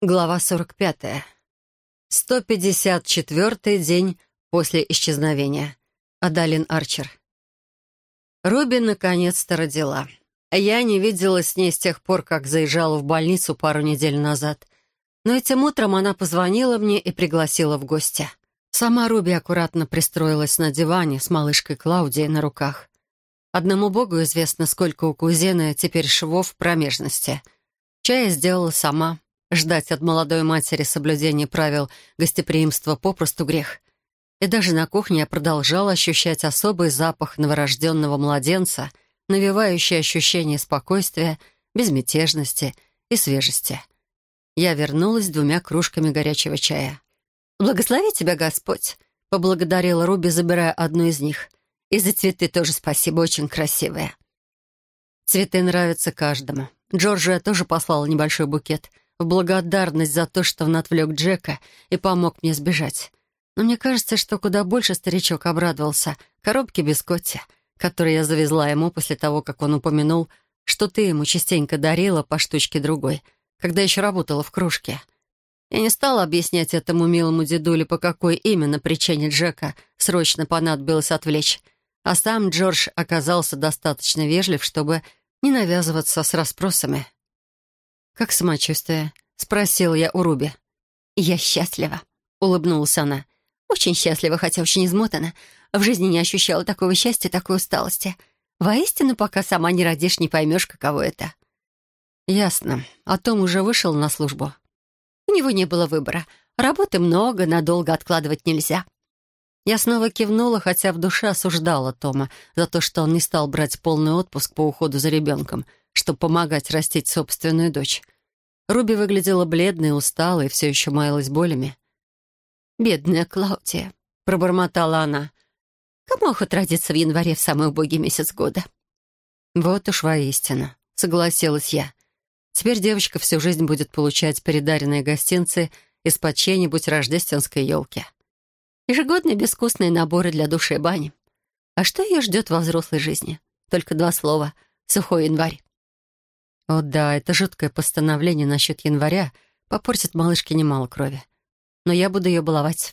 Глава 45. 154-й день после исчезновения. Адалин Арчер. Руби наконец-то родила. Я не виделась с ней с тех пор, как заезжала в больницу пару недель назад. Но этим утром она позвонила мне и пригласила в гости. Сама Руби аккуратно пристроилась на диване с малышкой Клаудией на руках. Одному богу известно, сколько у кузины теперь швов в промежности. Чай я сделала сама. Ждать от молодой матери соблюдения правил гостеприимства попросту грех. И даже на кухне я продолжала ощущать особый запах новорожденного младенца, навевающий ощущение спокойствия, безмятежности и свежести. Я вернулась двумя кружками горячего чая. «Благослови тебя, Господь!» — поблагодарила Руби, забирая одну из них. «И за цветы тоже спасибо, очень красивые». Цветы нравятся каждому. Джорджу я тоже послала небольшой букет — в благодарность за то, что он отвлек Джека и помог мне сбежать. Но мне кажется, что куда больше старичок обрадовался коробке бискотти, которую я завезла ему после того, как он упомянул, что ты ему частенько дарила по штучке другой, когда еще работала в кружке. Я не стала объяснять этому милому дедуле, по какой именно причине Джека срочно понадобилось отвлечь, а сам Джордж оказался достаточно вежлив, чтобы не навязываться с расспросами. «Как самочувствие?» — спросил я у Руби. «Я счастлива», — улыбнулась она. «Очень счастлива, хотя очень измотана. В жизни не ощущала такого счастья, такой усталости. Воистину, пока сама не родишь, не поймешь, каково это». «Ясно. А Том уже вышел на службу?» «У него не было выбора. Работы много, надолго откладывать нельзя». Я снова кивнула, хотя в душе осуждала Тома за то, что он не стал брать полный отпуск по уходу за ребенком — чтобы помогать растить собственную дочь. Руби выглядела бледной, усталой все еще маялась болями. «Бедная Клаудия», — пробормотала она. «Кому охот родиться в январе в самый убогий месяц года?» «Вот уж воистину», — согласилась я. «Теперь девочка всю жизнь будет получать передаренные гостинцы из-под чьей-нибудь рождественской елки». Ежегодные безвкусные наборы для души и бани. А что ее ждет во взрослой жизни? Только два слова — сухой январь. О да, это жуткое постановление насчет января попортит малышке немало крови. Но я буду ее баловать.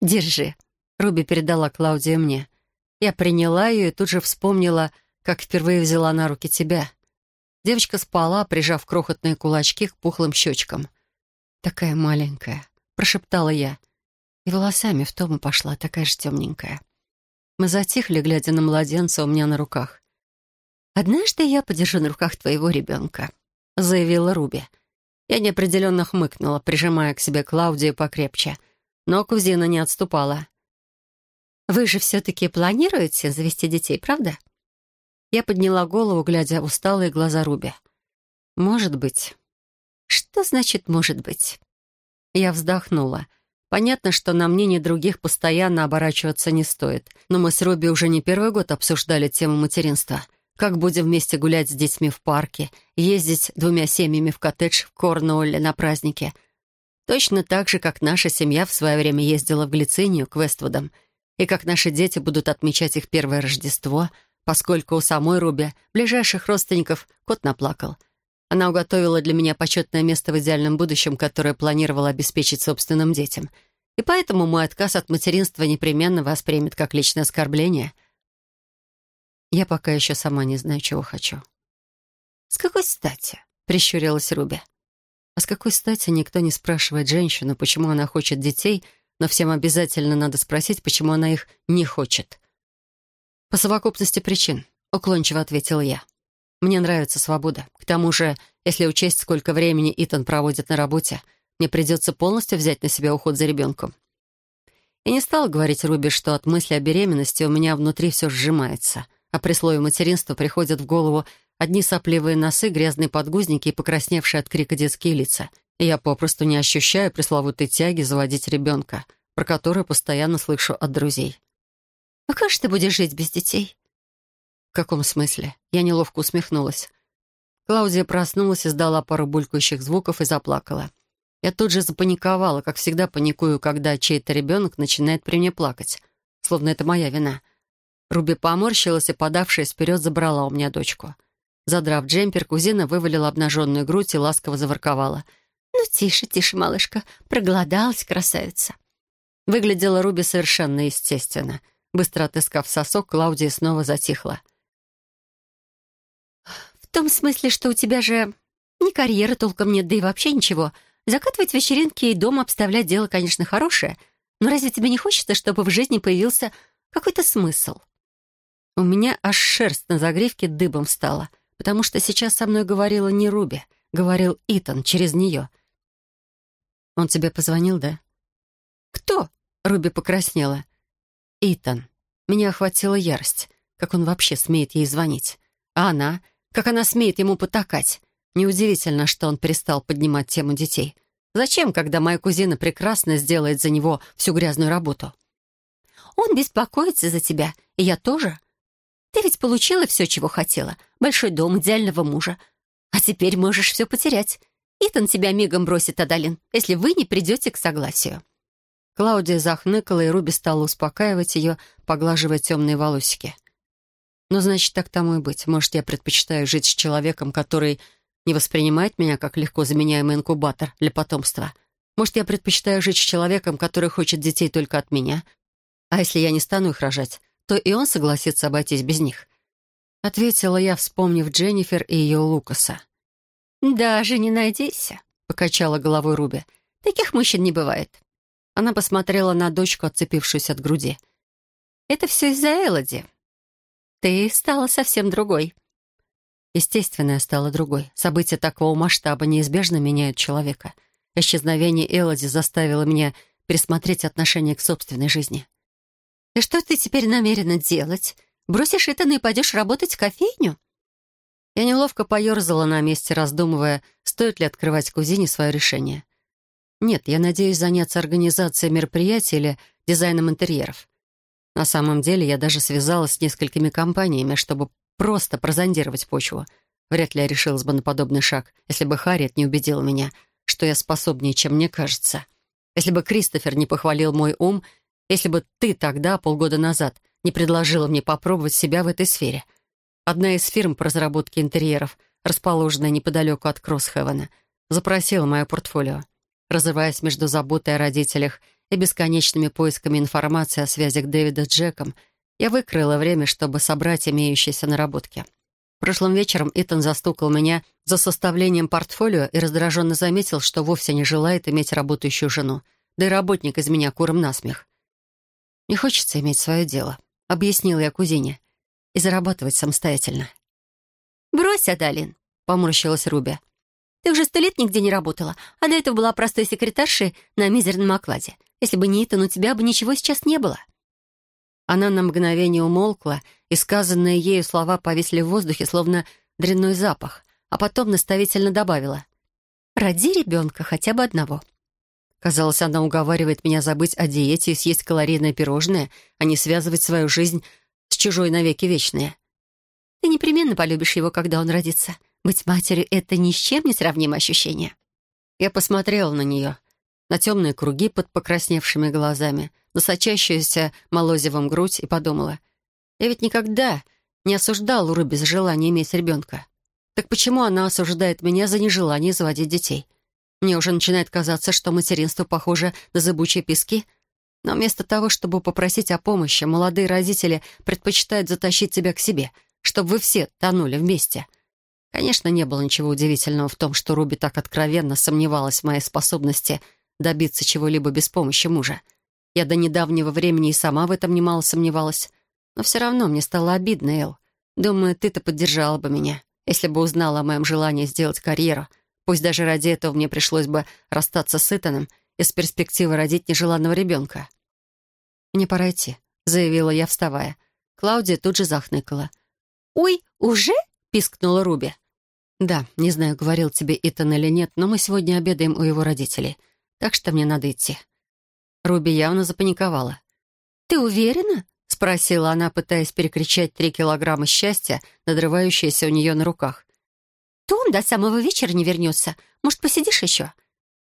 Держи. Руби передала Клаудию мне. Я приняла ее и тут же вспомнила, как впервые взяла на руки тебя. Девочка спала, прижав крохотные кулачки к пухлым щечкам. «Такая маленькая», — прошептала я. И волосами в том и пошла, такая же темненькая. Мы затихли, глядя на младенца у меня на руках. «Однажды я подержу на руках твоего ребенка», — заявила Руби. Я неопределенно хмыкнула, прижимая к себе Клаудию покрепче. Но кузина не отступала. «Вы же все-таки планируете завести детей, правда?» Я подняла голову, глядя в усталые глаза Руби. «Может быть». «Что значит «может быть»?» Я вздохнула. Понятно, что на мнение других постоянно оборачиваться не стоит, но мы с Руби уже не первый год обсуждали тему материнства — как будем вместе гулять с детьми в парке, ездить двумя семьями в коттедж в Корнуолле на празднике. Точно так же, как наша семья в свое время ездила в Глицинию к Вествудам, и как наши дети будут отмечать их первое Рождество, поскольку у самой Руби, ближайших родственников, кот наплакал. Она уготовила для меня почетное место в идеальном будущем, которое планировала обеспечить собственным детям. И поэтому мой отказ от материнства непременно воспримет как личное оскорбление — я пока еще сама не знаю, чего хочу». «С какой стати?» — прищурилась Руби. «А с какой стати никто не спрашивает женщину, почему она хочет детей, но всем обязательно надо спросить, почему она их не хочет?» «По совокупности причин», — уклончиво ответила я. «Мне нравится свобода. К тому же, если учесть, сколько времени Итан проводит на работе, мне придется полностью взять на себя уход за ребенком». И не стала говорить Руби, что от мысли о беременности у меня внутри все сжимается — а при слове материнства приходят в голову одни сопливые носы, грязные подгузники и покрасневшие от крика детские лица. И я попросту не ощущаю пресловутой тяги заводить ребенка, про которую постоянно слышу от друзей. «А как же ты будешь жить без детей?» «В каком смысле?» Я неловко усмехнулась. Клаудия проснулась, издала пару булькающих звуков и заплакала. Я тут же запаниковала, как всегда паникую, когда чей-то ребенок начинает при мне плакать, словно это моя вина — Руби поморщилась и, подавшись вперед, забрала у меня дочку. Задрав джемпер, кузина вывалила обнаженную грудь и ласково заворковала. «Ну «Ну, тише, тише, малышка. Проголодалась красавица». Выглядела Руби совершенно естественно. Быстро отыскав сосок, Клаудия снова затихла. «В том смысле, что у тебя же ни карьеры толком нет, да и вообще ничего. Закатывать вечеринки и дом обставлять дело, конечно, хорошее, но разве тебе не хочется, чтобы в жизни появился какой-то смысл?» У меня аж шерсть на загривке дыбом стала, потому что сейчас со мной говорила не Руби, говорил Итан через нее. «Он тебе позвонил, да?» «Кто?» — Руби покраснела. «Итан. Меня охватила ярость. Как он вообще смеет ей звонить? А она? Как она смеет ему потакать? Неудивительно, что он перестал поднимать тему детей. Зачем, когда моя кузина прекрасно сделает за него всю грязную работу?» «Он беспокоится за тебя, и я тоже. Ты ведь получила все, чего хотела. Большой дом, идеального мужа. А теперь можешь все потерять. Итан тебя мигом бросит, Адалин, если вы не придете к согласию». Клаудия захныкала, и Руби стала успокаивать ее, поглаживая темные волосики. «Ну, значит, так тому и быть. Может, я предпочитаю жить с человеком, который не воспринимает меня как легко заменяемый инкубатор для потомства. Может, я предпочитаю жить с человеком, который хочет детей только от меня. А если я не стану их рожать, то и он согласится обойтись без них. Ответила я, вспомнив Дженнифер и ее Лукаса. «Даже не надейся», — покачала головой Руби. «Таких мужчин не бывает». Она посмотрела на дочку, отцепившуюся от груди. «Это все из-за Элоди. Ты стала совсем другой». Естественно, я стала другой. События такого масштаба неизбежно меняют человека. Исчезновение Элоди заставило меня пересмотреть отношение к собственной жизни. «И что ты теперь намерена делать? Бросишь Итана и пойдешь работать в кофейню?» Я неловко поерзала на месте, раздумывая, стоит ли открывать кузине свое решение. Нет, я надеюсь заняться организацией мероприятий или дизайном интерьеров. На самом деле, я даже связалась с несколькими компаниями, чтобы просто прозондировать почву. Вряд ли я решилась бы на подобный шаг, если бы Харриет не убедила меня, что я способнее, чем мне кажется. Если бы Кристофер не похвалил мой ум если бы ты тогда, полгода назад, не предложила мне попробовать себя в этой сфере. Одна из фирм по разработке интерьеров, расположенная неподалеку от Кроссхевена, запросила мое портфолио. Разрываясь между заботой о родителях и бесконечными поисками информации о связях Дэвида с Джеком, я выкрыла время, чтобы собрать имеющиеся наработки. Прошлым вечером Итан застукал меня за составлением портфолио и раздраженно заметил, что вовсе не желает иметь работающую жену, да и работник из меня куром насмех. «Не хочется иметь свое дело», — объяснила я кузине, «и зарабатывать самостоятельно». «Брось, Адалин», — поморщилась Руби. «Ты уже сто лет нигде не работала, а до этого была простой секретаршей на мизерном окладе. Если бы не Итан, у тебя бы ничего сейчас не было». Она на мгновение умолкла, и сказанные ею слова повисли в воздухе, словно дрянной запах, а потом наставительно добавила. «Роди ребенка, хотя бы одного. Казалось, она уговаривает меня забыть о диете и съесть калорийное пирожное, а не связывать свою жизнь с чужой навеки вечные. Ты непременно полюбишь его, когда он родится. Быть матерью — это ни с чем не сравнимое ощущение. Я посмотрела на нее, на темные круги под покрасневшими глазами, на сочащуюся молозивом грудь и подумала. Я ведь никогда не осуждал Руби за желание иметь ребенка. Так почему она осуждает меня за нежелание заводить детей? — мне уже начинает казаться, что материнство похоже на зыбучие пески. Но вместо того, чтобы попросить о помощи, молодые родители предпочитают затащить тебя к себе, чтобы вы все тонули вместе. Конечно, не было ничего удивительного в том, что Руби так откровенно сомневалась в моей способности добиться чего-либо без помощи мужа. Я до недавнего времени и сама в этом немало сомневалась. Но все равно мне стало обидно, Эл. Думаю, ты-то поддержала бы меня, если бы узнала о моем желании сделать карьеру — Пусть даже ради этого мне пришлось бы расстаться с Итаном из перспективы родить нежеланного ребенка. «Мне пора идти», — заявила я, вставая. Клаудия тут же захныкала. «Ой, уже?» — пискнула Руби. «Да, не знаю, говорил тебе Итан или нет, но мы сегодня обедаем у его родителей, так что мне надо идти». Руби явно запаниковала. «Ты уверена?» — спросила она, пытаясь перекричать три килограмма счастья, надрывающиеся у нее на руках то он до самого вечера не вернется. Может, посидишь еще?»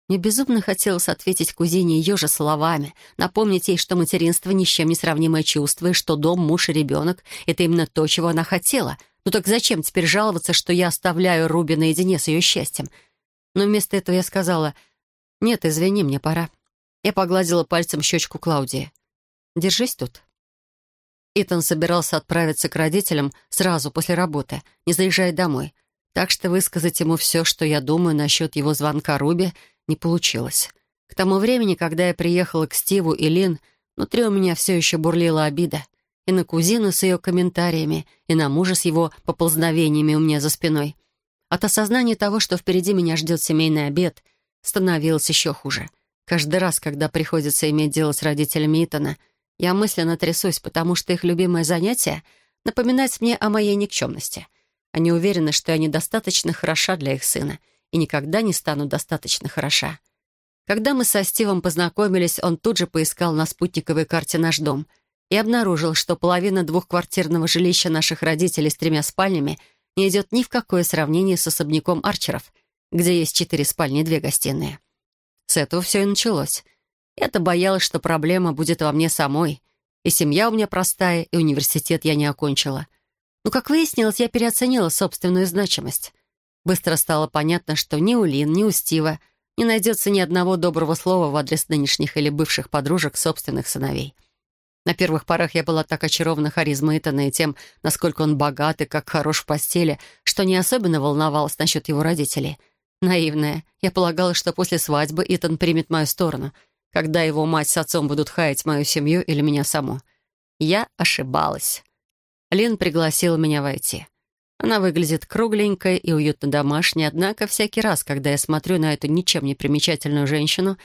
Мне безумно хотелось ответить кузине ее же словами, напомнить ей, что материнство ни с чем не сравнимое чувство, и что дом, муж и ребенок — это именно то, чего она хотела. Ну так зачем теперь жаловаться, что я оставляю Руби наедине с ее счастьем? Но вместо этого я сказала, «Нет, извини, мне пора». Я погладила пальцем щечку Клаудии. «Держись тут». Итан собирался отправиться к родителям сразу после работы, не заезжая домой. Так что высказать ему все, что я думаю насчет его звонка Руби, не получилось. К тому времени, когда я приехала к Стиву и Лин, внутри у меня все еще бурлила обида. И на кузину с ее комментариями, и на мужа с его поползновениями у меня за спиной. От осознания того, что впереди меня ждет семейный обед, становилось еще хуже. Каждый раз, когда приходится иметь дело с родителями Итана, я мысленно трясусь, потому что их любимое занятие — напоминать мне о моей никчемности. Они уверены, что я недостаточно хороша для их сына и никогда не стану достаточно хороша. Когда мы со Стивом познакомились, он тут же поискал на спутниковой карте наш дом и обнаружил, что половина двухквартирного жилища наших родителей с тремя спальнями не идет ни в какое сравнение с особняком Арчеров, где есть четыре спальни и две гостиные. С этого все и началось. Я-то боялась, что проблема будет во мне самой. И семья у меня простая, и университет я не окончила. Но, как выяснилось, я переоценила собственную значимость. Быстро стало понятно, что ни у Лин, ни у Стива — не найдется ни одного доброго слова в адрес нынешних или бывших подружек собственных сыновей. На первых порах я была так очарована харизмой Итана и тем, насколько он богат и как хорош в постели, что не особенно волновалась насчет его родителей. Наивная. Я полагала, что после свадьбы Итан примет мою сторону, когда его мать с отцом будут хаять мою семью или меня саму. Я ошибалась. Лин пригласила меня войти. Она выглядит кругленькой и уютно домашней, однако всякий раз, когда я смотрю на эту ничем не примечательную женщину,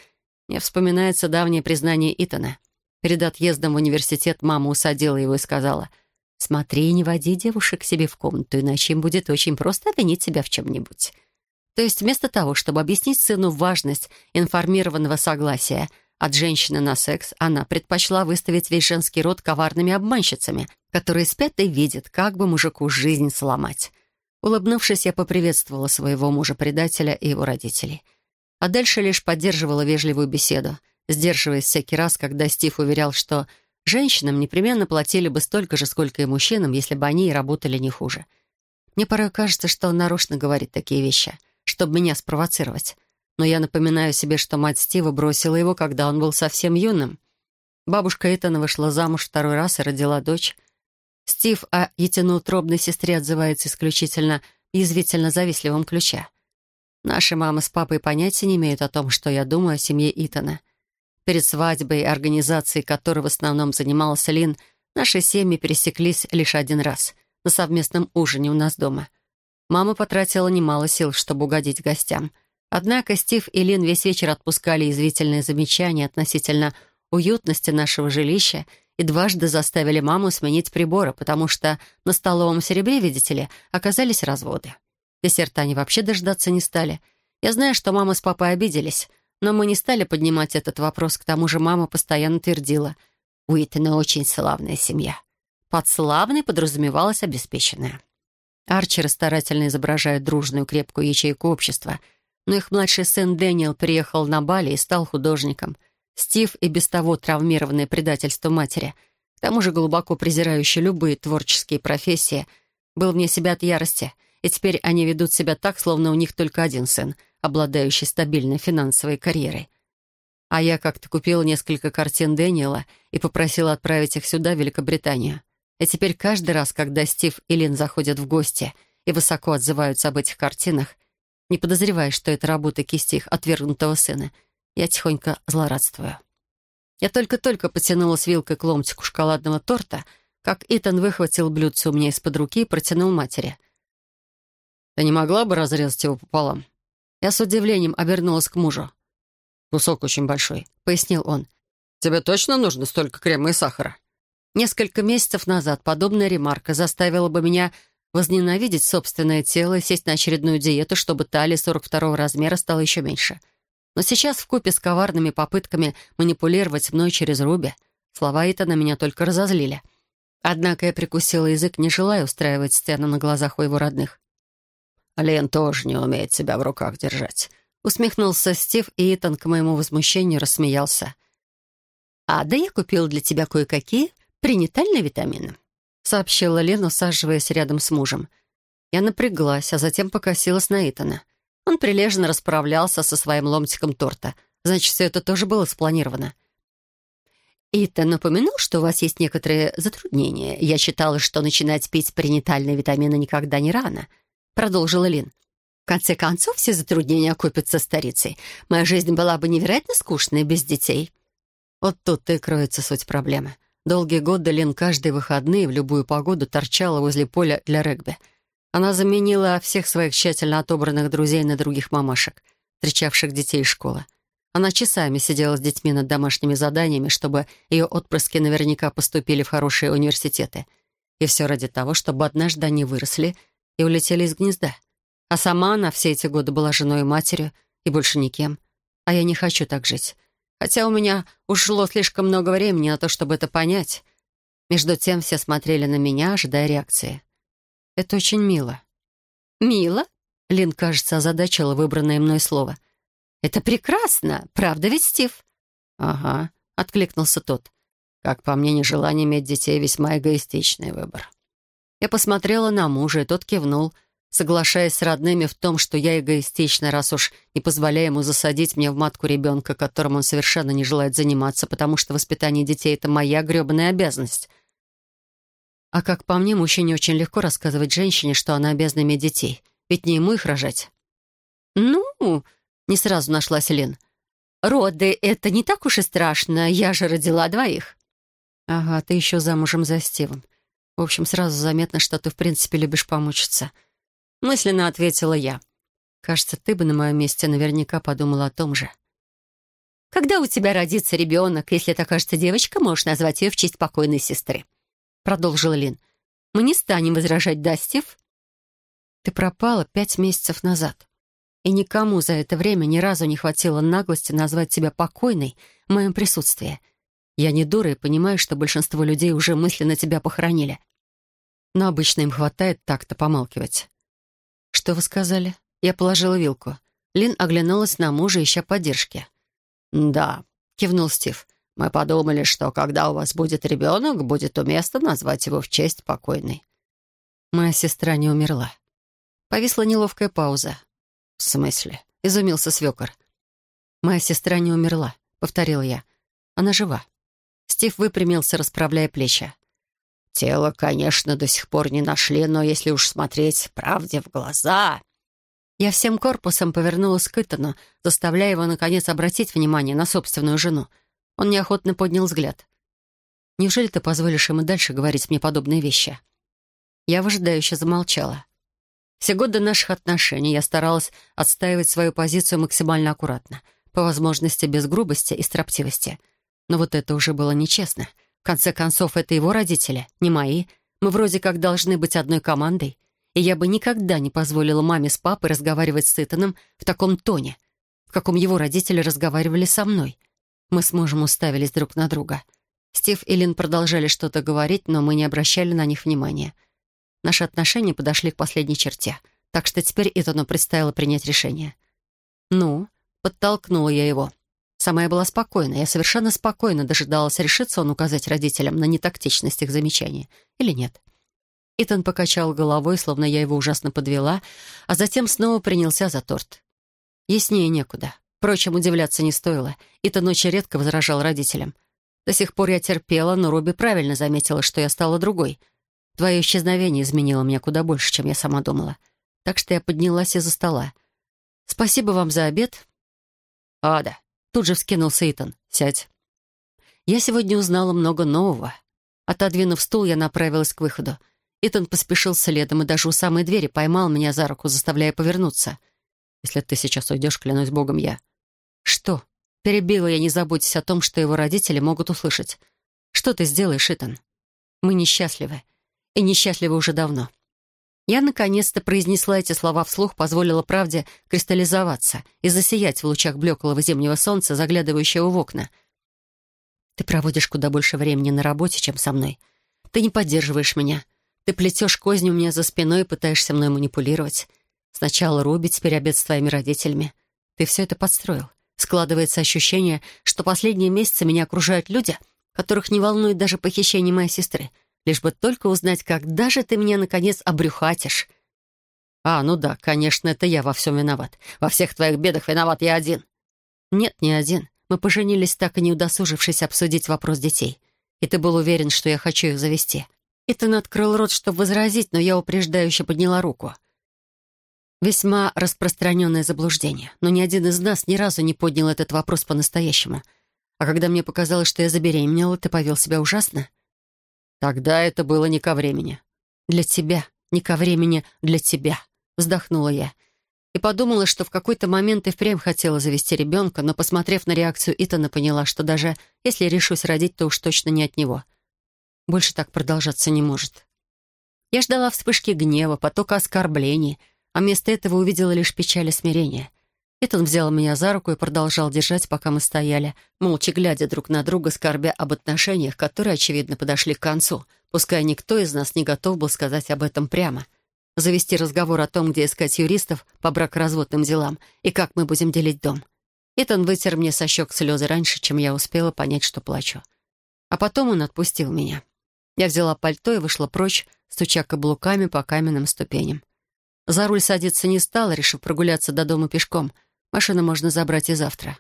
мне вспоминается давнее признание Итана. Перед отъездом в университет мама усадила его и сказала, «Смотри, не води девушек к себе в комнату, иначе им будет очень просто обвинить себя в чем-нибудь». То есть вместо того, чтобы объяснить сыну важность информированного согласия — от женщины на секс она предпочла выставить весь женский род коварными обманщицами, которые спят и видят, как бы мужику жизнь сломать. Улыбнувшись, я поприветствовала своего мужа-предателя и его родителей. А дальше лишь поддерживала вежливую беседу, сдерживаясь всякий раз, когда Стив уверял, что женщинам непременно платили бы столько же, сколько и мужчинам, если бы они и работали не хуже. Мне порой кажется, что он нарочно говорит такие вещи, чтобы меня спровоцировать но я напоминаю себе, что мать Стива бросила его, когда он был совсем юным. Бабушка Итана вышла замуж второй раз и родила дочь. Стив о етиноутробной сестре отзывается исключительно язвительно-завистливом ключе. Наши мамы с папой понятия не имеют о том, что я думаю о семье Итана. Перед свадьбой, организацией которой в основном занимался Лин, наши семьи пересеклись лишь один раз — на совместном ужине у нас дома. Мама потратила немало сил, чтобы угодить гостям — Однако Стив и Лин весь вечер отпускали извительные замечания относительно уютности нашего жилища и дважды заставили маму сменить приборы, потому что на столовом серебре, видите ли, оказались разводы. Десерта они вообще дождаться не стали. Я знаю, что мама с папой обиделись, но мы не стали поднимать этот вопрос, к тому же мама постоянно твердила. «Уитона очень славная семья». Под славной подразумевалась обеспеченная. Арчеры старательно изображают дружную крепкую ячейку общества — но их младший сын Дэниел приехал на Бали и стал художником. Стив и без того травмированное предательство матери, к тому же глубоко презирающий любые творческие профессии, был вне себя от ярости, и теперь они ведут себя так, словно у них только один сын, обладающий стабильной финансовой карьерой. А я как-то купила несколько картин Дэниела и попросила отправить их сюда, в Великобританию. И теперь каждый раз, когда Стив и Лин заходят в гости и высоко отзываются об этих картинах, не подозревая, что это работа кисти их отвергнутого сына. Я тихонько злорадствую. Я только-только потянулась вилкой к ломтику шоколадного торта, как Итан выхватил блюдце у меня из-под руки и протянул матери. «Ты не могла бы разрезать его пополам?» Я с удивлением обернулась к мужу. «Кусок очень большой», — пояснил он. «Тебе точно нужно столько крема и сахара?» Несколько месяцев назад подобная ремарка заставила бы меня возненавидеть собственное тело и сесть на очередную диету, чтобы талия 42 размера стала еще меньше. Но сейчас, в купе с коварными попытками манипулировать мной через Руби, слова Итана меня только разозлили. Однако я прикусила язык, не желая устраивать сцену на глазах у его родных. «Лен тоже не умеет себя в руках держать», — усмехнулся Стив, и Итан к моему возмущению рассмеялся. «А да я купил для тебя кое-какие пренатальные витамины сообщила Лена, усаживаясь рядом с мужем. Я напряглась, а затем покосилась на Итана. Он прилежно расправлялся со своим ломтиком торта. Значит, все это тоже было спланировано. Итан напомянул, что у вас есть некоторые затруднения. Я считала, что начинать пить пренатальные витамины никогда не рано. Продолжила Лин. В конце концов, все затруднения окупятся старицей. Моя жизнь была бы невероятно скучной без детей. Вот тут и кроется суть проблемы. Долгие годы Лин каждые выходные в любую погоду торчала возле поля для регби. Она заменила всех своих тщательно отобранных друзей на других мамашек, встречавших детей из школы. Она часами сидела с детьми над домашними заданиями, чтобы ее отпрыски наверняка поступили в хорошие университеты. И все ради того, чтобы однажды они выросли и улетели из гнезда. А сама она все эти годы была женой и матерью, и больше никем. А я не хочу так жить. Хотя у меня ушло слишком много времени на то, чтобы это понять. Между тем все смотрели на меня, ожидая реакции. Это очень мило. «Мило?» Лин, кажется, озадачила выбранное мной слово — «Это прекрасно, правда ведь, Стив?» «Ага», — откликнулся тот. «Как по мне, нежелание иметь детей — весьма эгоистичный выбор». Я посмотрела на мужа, и тот кивнул, соглашаясь с родными в том, что я эгоистична, раз уж не позволяю ему засадить мне в матку ребенка, которым он совершенно не желает заниматься, потому что воспитание детей — это моя гребаная обязанность. А как по мне, мужчине очень легко рассказывать женщине, что она обязана иметь детей, ведь не ему их рожать. «Ну, не сразу нашлась Лен. «Роды — это не так уж и страшно. Я же родила двоих». «Ага, ты еще замужем за Стивом. В общем, сразу заметно, что ты, в принципе, любишь помучиться». Мысленно ответила я. «Кажется, ты бы на моем месте наверняка подумала о том же». «Когда у тебя родится ребенок, если это окажется девочка, можешь назвать ее в честь покойной сестры», — продолжила Лин. «Мы не станем возражать, да, Стив?» «Ты пропала пять месяцев назад и никому за это время ни разу не хватило наглости назвать тебя покойной в моем присутствии. Я не дура и понимаю, что большинство людей уже мысленно тебя похоронили. Но обычно им хватает так-то помалкивать. «Что вы сказали?» Я положила вилку. Лин оглянулась на мужа, ища поддержки. «Да», — кивнул Стив. «Мы подумали, что когда у вас будет ребенок, будет уместно назвать его в честь покойной». Моя сестра не умерла. Повисла неловкая пауза. «В смысле?» — изумился свекор. «Моя сестра не умерла», — повторил я. «Она жива». Стив выпрямился, расправляя плечи. «Тело, конечно, до сих пор не нашли, но если уж смотреть правде в глаза...» Я всем корпусом повернулась к Итану, заставляя его, наконец, обратить внимание на собственную жену. Он неохотно поднял взгляд. «Неужели ты позволишь ему дальше говорить мне подобные вещи?» Я выжидающе замолчала. Все годы наших отношений я старалась отстаивать свою позицию максимально аккуратно, по возможности без грубости и строптивости. Но вот это уже было нечестно. В конце концов, это его родители, не мои. Мы вроде как должны быть одной командой. И я бы никогда не позволила маме с папой разговаривать с Итаном в таком тоне, в каком его родители разговаривали со мной. Мы с мужем уставились друг на друга. Стив и Лин продолжали что-то говорить, но мы не обращали на них внимания — Наши отношения подошли к последней черте, так что теперь Итану предстояло принять решение. «Ну?» — подтолкнула я его. Сама я была спокойна, я совершенно спокойно дожидалась, решиться он указать родителям на нетактичность их замечаний или нет. Итан покачал головой, словно я его ужасно подвела, а затем снова принялся за торт. Яснее некуда. Впрочем, удивляться не стоило. Итан очень редко возражал родителям. До сих пор я терпела, но Руби правильно заметила, что я стала другой — Твое исчезновение изменило меня куда больше, чем я сама думала. Так что я поднялась из-за стола. Спасибо вам за обед. Ада. Тут же вскинулся Итан. Сядь. Я сегодня узнала много нового. Отодвинув стул, я направилась к выходу. Итан поспешил следом и даже у самой двери поймал меня за руку, заставляя повернуться. «Если ты сейчас уйдешь, клянусь богом, я...» «Что?» Перебила я, не заботясь о том, что его родители могут услышать. «Что ты сделаешь, Итан?» «Мы несчастливы и несчастливы уже давно. Я наконец-то произнесла эти слова вслух, позволила правде кристаллизоваться и засиять в лучах блеклого зимнего солнца, заглядывающего в окна. Ты проводишь куда больше времени на работе, чем со мной. Ты не поддерживаешь меня. Ты плетешь козни у меня за спиной и пытаешься мной манипулировать. Сначала Руби, теперь обед с твоими родителями. Ты все это подстроил. Складывается ощущение, что последние месяцы меня окружают люди, которых не волнует даже похищение моей сестры — лишь бы только узнать, когда же ты меня, наконец, обрюхатишь. «А, ну да, конечно, это я во всем виноват. Во всех твоих бедах виноват я один». «Нет, не один. Мы поженились, так и не удосужившись обсудить вопрос детей. И ты был уверен, что я хочу их завести». Итан открыл рот, чтобы возразить, но я упреждающе подняла руку. Весьма распространенное заблуждение, но ни один из нас ни разу не поднял этот вопрос по-настоящему. А когда мне показалось, что я забеременела, ты повел себя ужасно. Тогда это было не ко времени. Для тебя, не ко времени для тебя, вздохнула я. И подумала, что в какой-то момент и впрямь хотела завести ребенка, но, посмотрев на реакцию Итана, поняла, что даже если решусь родить, то уж точно не от него. Больше так продолжаться не может. Я ждала вспышки гнева, потока оскорблений, а вместо этого увидела лишь печаль и смирение. Итан взял меня за руку и продолжал держать, пока мы стояли, молча глядя друг на друга, скорбя об отношениях, которые, очевидно, подошли к концу, пускай никто из нас не готов был сказать об этом прямо. Завести разговор о том, где искать юристов по бракоразводным делам и как мы будем делить дом. Итан вытер мне со щек слезы раньше, чем я успела понять, что плачу. А потом он отпустил меня. Я взяла пальто и вышла прочь, стуча каблуками по каменным ступеням. За руль садиться не стала, решив прогуляться до дома пешком — Машину можно забрать и завтра.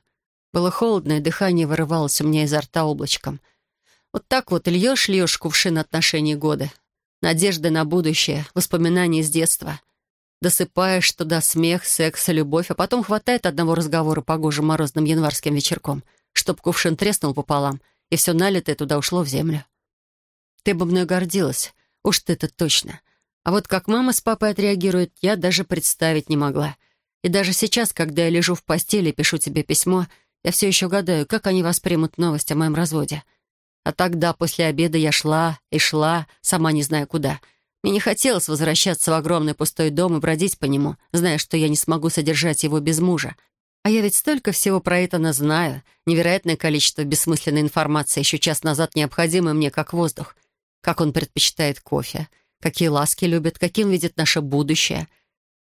Было холодно, и дыхание вырывалось у меня изо рта облачком. Вот так вот льешь-льешь кувшин отношений года. Надежды на будущее, воспоминания из детства. Досыпаешь туда смех, секс, любовь, а потом хватает одного разговора погожим морозным январским вечерком, чтоб кувшин треснул пополам, и все налитое туда ушло в землю. Ты бы мной гордилась, уж ты-то точно. А вот как мама с папой отреагируют, я даже представить не могла — и даже сейчас, когда я лежу в постели и пишу тебе письмо, я все еще гадаю, как они воспримут новость о моем разводе. А тогда, после обеда, я шла и шла, сама не зная куда. Мне не хотелось возвращаться в огромный пустой дом и бродить по нему, зная, что я не смогу содержать его без мужа. А я ведь столько всего про Итана знаю, невероятное количество бессмысленной информации, еще час назад необходимой мне как воздух. Как он предпочитает кофе, какие ласки любит, каким видит наше будущее —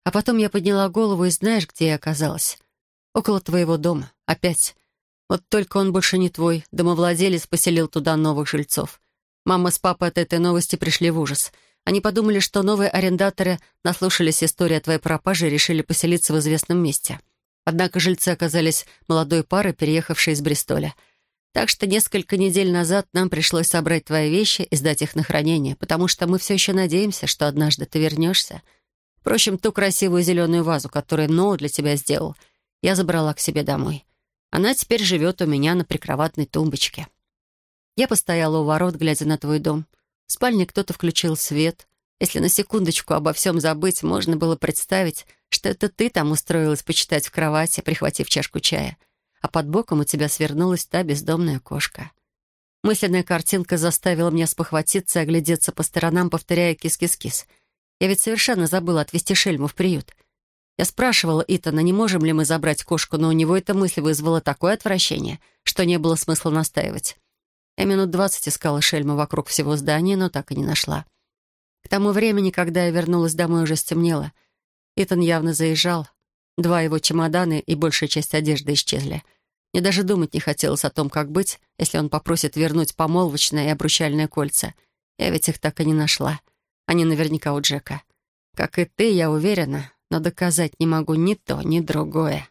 а потом я подняла голову и знаешь, где я оказалась? Около твоего дома. Опять. Вот только он больше не твой. Домовладелец поселил туда новых жильцов. Мама с папой от этой новости пришли в ужас. Они подумали, что новые арендаторы наслушались истории о твоей пропаже и решили поселиться в известном месте. Однако жильцы оказались молодой парой, переехавшей из Бристоля. Так что несколько недель назад нам пришлось собрать твои вещи и сдать их на хранение, потому что мы все еще надеемся, что однажды ты вернешься — Впрочем, ту красивую зеленую вазу, которую Ноу для тебя сделал, я забрала к себе домой. Она теперь живет у меня на прикроватной тумбочке. Я постояла у ворот, глядя на твой дом. В спальне кто-то включил свет. Если на секундочку обо всем забыть, можно было представить, что это ты там устроилась почитать в кровати, прихватив чашку чая, а под боком у тебя свернулась та бездомная кошка. Мысленная картинка заставила меня спохватиться и оглядеться по сторонам, повторяя «кис-кис-кис». Я ведь совершенно забыла отвезти Шельму в приют. Я спрашивала Итана, не можем ли мы забрать кошку, но у него эта мысль вызвала такое отвращение, что не было смысла настаивать. Я минут двадцать искала Шельму вокруг всего здания, но так и не нашла. К тому времени, когда я вернулась домой, уже стемнело. Итан явно заезжал. Два его чемодана и большая часть одежды исчезли. Мне даже думать не хотелось о том, как быть, если он попросит вернуть помолвочное и обручальное кольца. Я ведь их так и не нашла. Они наверняка у Джека. Как и ты, я уверена, но доказать не могу ни то, ни другое.